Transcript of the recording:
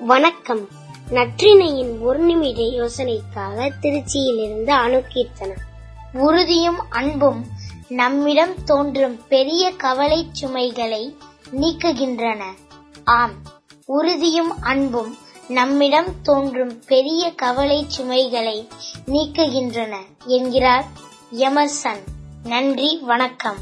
வணக்கம். நற்றினையின் ஒரு நிமிட யோசனைக்காக திருச்சியிலிருந்து அணுகீர்த்தனம் உறுதியும் அன்பும் நம்மிடம் தோன்றும் பெரிய கவலை சுமைகளை நீக்குகின்றன. ஆம் உறுதியும் அன்பும் நம்மிடம் தோன்றும் பெரிய கவலை சுமைகளை நீக்குகின்றன என்கிறார் எமர்சன். நன்றி வணக்கம்.